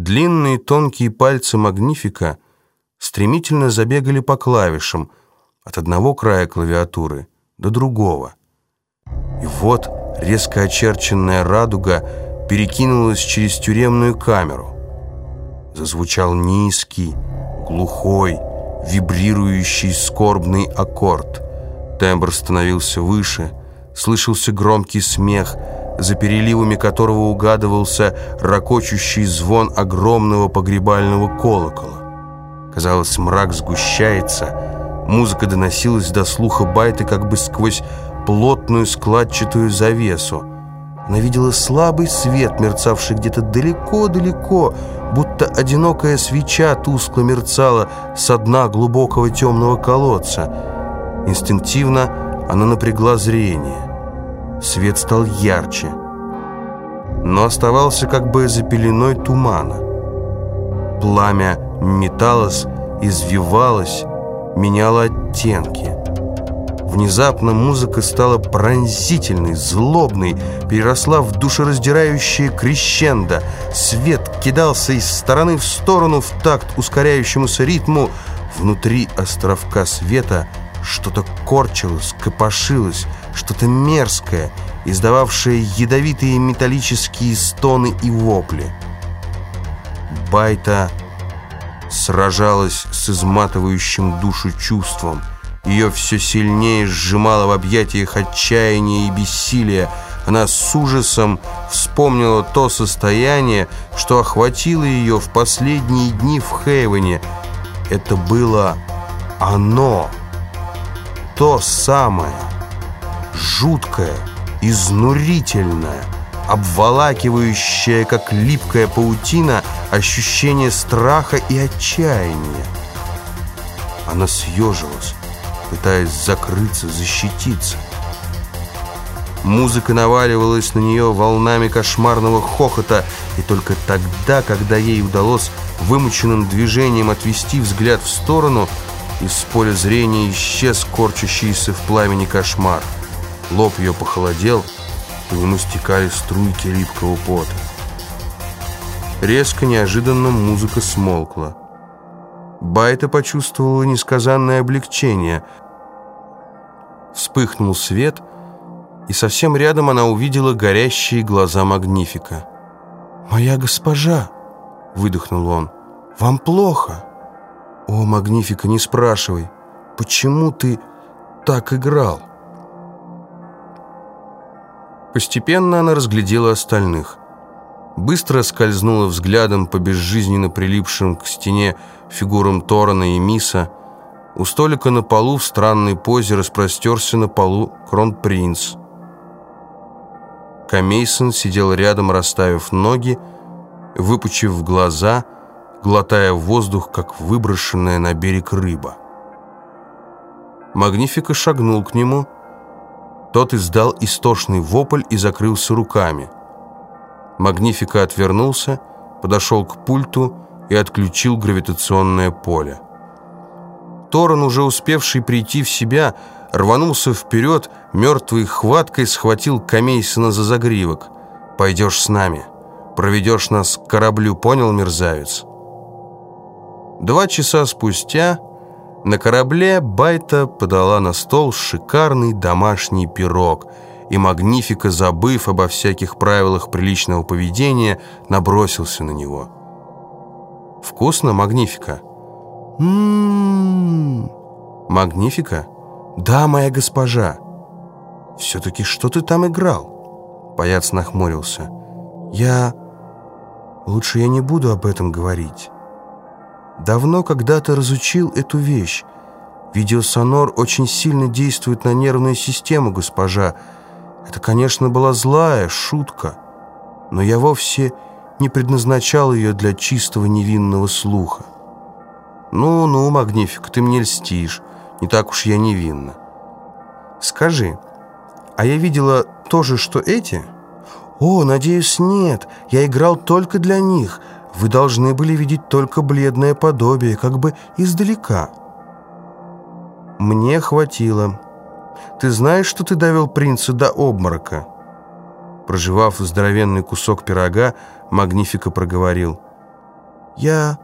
Длинные тонкие пальцы Магнифика стремительно забегали по клавишам от одного края клавиатуры до другого. И вот резко очерченная радуга перекинулась через тюремную камеру. Зазвучал низкий, глухой, вибрирующий скорбный аккорд. Тембр становился выше, слышался громкий смех, за переливами которого угадывался ракочущий звон огромного погребального колокола. Казалось, мрак сгущается, музыка доносилась до слуха Байты как бы сквозь плотную складчатую завесу. Она видела слабый свет, мерцавший где-то далеко-далеко, будто одинокая свеча тускло мерцала со дна глубокого темного колодца. Инстинктивно она напрягла зрение. Свет стал ярче, но оставался как бы за пеленой тумана. Пламя металось, извивалось, меняло оттенки. Внезапно музыка стала пронзительной, злобной, переросла в душераздирающее крещендо. Свет кидался из стороны в сторону в такт ускоряющемуся ритму. Внутри островка света что-то корчилось, копошилось, что-то мерзкое, издававшее ядовитые металлические стоны и вопли. Байта сражалась с изматывающим душу чувством – ее все сильнее сжимало в объятиях отчаяния и бессилия. Она с ужасом вспомнила то состояние, что охватило ее в последние дни в Хейвене. Это было оно, то самое, жуткое, изнурительное, обволакивающее, как липкая паутина, ощущение страха и отчаяния. Она съежилась, пытаясь закрыться, защититься. Музыка наваливалась на нее волнами кошмарного хохота, и только тогда, когда ей удалось вымученным движением отвести взгляд в сторону, из поля зрения исчез корчащийся в пламени кошмар. Лоб ее похолодел, по нему стекали струйки липкого пота. Резко, неожиданно музыка смолкла. Байта почувствовала несказанное облегчение. Вспыхнул свет, и совсем рядом она увидела горящие глаза Магнифика. «Моя госпожа!» — выдохнул он. «Вам плохо?» «О, Магнифика, не спрашивай, почему ты так играл?» Постепенно она разглядела остальных. Быстро скользнула взглядом по безжизненно прилипшим к стене фигурам Торана и Миса. У столика на полу в странной позе распростерся на полу кронпринц. Камейсон сидел рядом, расставив ноги, выпучив глаза, глотая воздух, как выброшенная на берег рыба. Магнифика шагнул к нему. Тот издал истошный вопль и закрылся руками. Магнифика отвернулся, подошел к пульту и отключил гравитационное поле. Торон, уже успевший прийти в себя, рванулся вперед, мертвой хваткой схватил Камейсона за загривок. «Пойдешь с нами, проведешь нас к кораблю, понял, мерзавец?» Два часа спустя на корабле Байта подала на стол шикарный домашний пирог, и Магнифика, забыв обо всяких правилах приличного поведения, набросился на него – Вкусно, Магнифика?» «М-м-м...» «Магнифика?» «Да, моя госпожа». «Все-таки что ты там играл?» Паяц нахмурился. «Я... Лучше я не буду об этом говорить. Давно когда-то разучил эту вещь. Видеосонор очень сильно действует на нервную систему, госпожа. Это, конечно, была злая шутка, но я вовсе не предназначал ее для чистого невинного слуха. «Ну-ну, Магнифик, ты мне льстишь. Не так уж я невинна». «Скажи, а я видела то же, что эти?» «О, надеюсь, нет. Я играл только для них. Вы должны были видеть только бледное подобие, как бы издалека». «Мне хватило. Ты знаешь, что ты довел принца до обморока?» Проживав здоровенный кусок пирога, Магнифика проговорил. Я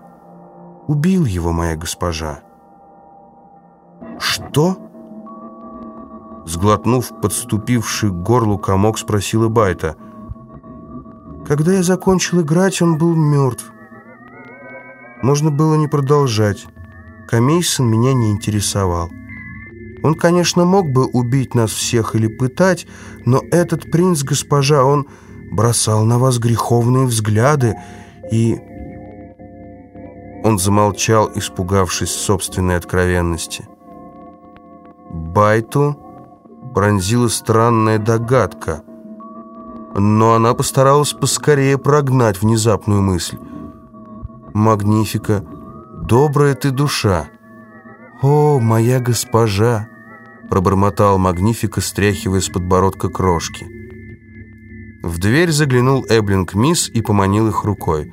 убил его, моя госпожа». «Что?» Сглотнув подступивший к горлу комок, спросила Байта. «Когда я закончил играть, он был мертв. Можно было не продолжать. Камейсон меня не интересовал. Он, конечно, мог бы убить нас всех или пытать, но этот принц, госпожа, он бросал на вас греховные взгляды и...» Он замолчал, испугавшись собственной откровенности. Байту пронзила странная догадка, но она постаралась поскорее прогнать внезапную мысль. «Магнифика, добрая ты душа!» «О, моя госпожа!» пробормотал Магнифика, стряхивая с подбородка крошки. В дверь заглянул Эблинг Мисс и поманил их рукой.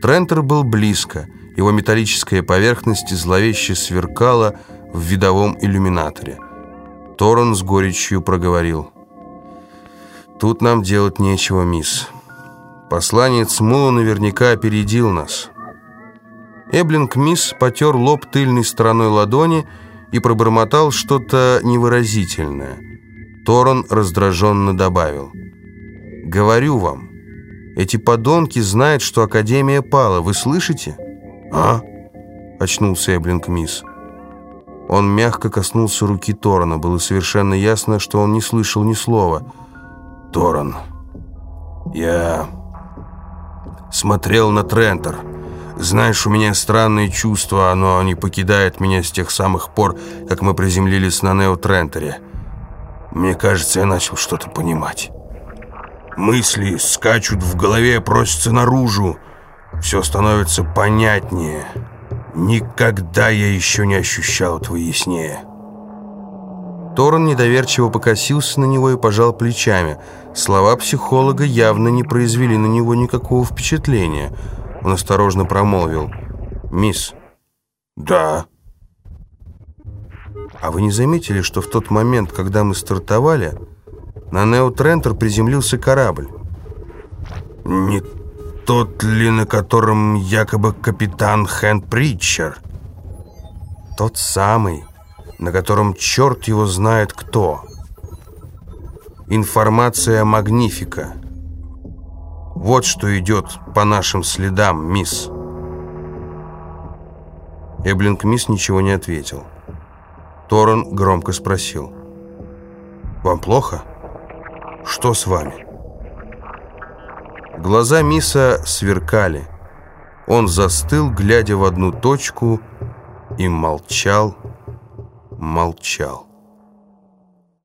Трентер был близко, его металлическая поверхность зловеще сверкала в видовом иллюминаторе. Торрен с горечью проговорил. «Тут нам делать нечего, мисс. Посланец Мула наверняка опередил нас». Эблинг Мисс потер лоб тыльной стороной ладони и пробормотал что-то невыразительное. Торон раздраженно добавил. «Говорю вам, эти подонки знают, что Академия пала. Вы слышите?» «А?» — очнулся Эблинг Мисс. Он мягко коснулся руки Торона. Было совершенно ясно, что он не слышал ни слова. «Торон, я смотрел на Трентер. Знаешь, у меня странные чувства, оно не покидает меня с тех самых пор, как мы приземлились на Нео Трентере. Мне кажется, я начал что-то понимать. Мысли скачут в голове, просятся наружу. Все становится понятнее». Никогда я еще не ощущал этого яснее. Торн недоверчиво покосился на него и пожал плечами. Слова психолога явно не произвели на него никакого впечатления. Он осторожно промолвил. «Мисс». «Да». «А вы не заметили, что в тот момент, когда мы стартовали, на Нео Трентер приземлился корабль?» «Не тот ли, на котором якобы капитан Хэн Притчер? Тот самый, на котором черт его знает кто. Информация Магнифика. Вот что идет по нашим следам, мисс. Эблинг мисс ничего не ответил. Торрен громко спросил. «Вам плохо? Что с вами?» Глаза Миса сверкали. Он застыл, глядя в одну точку, и молчал, молчал.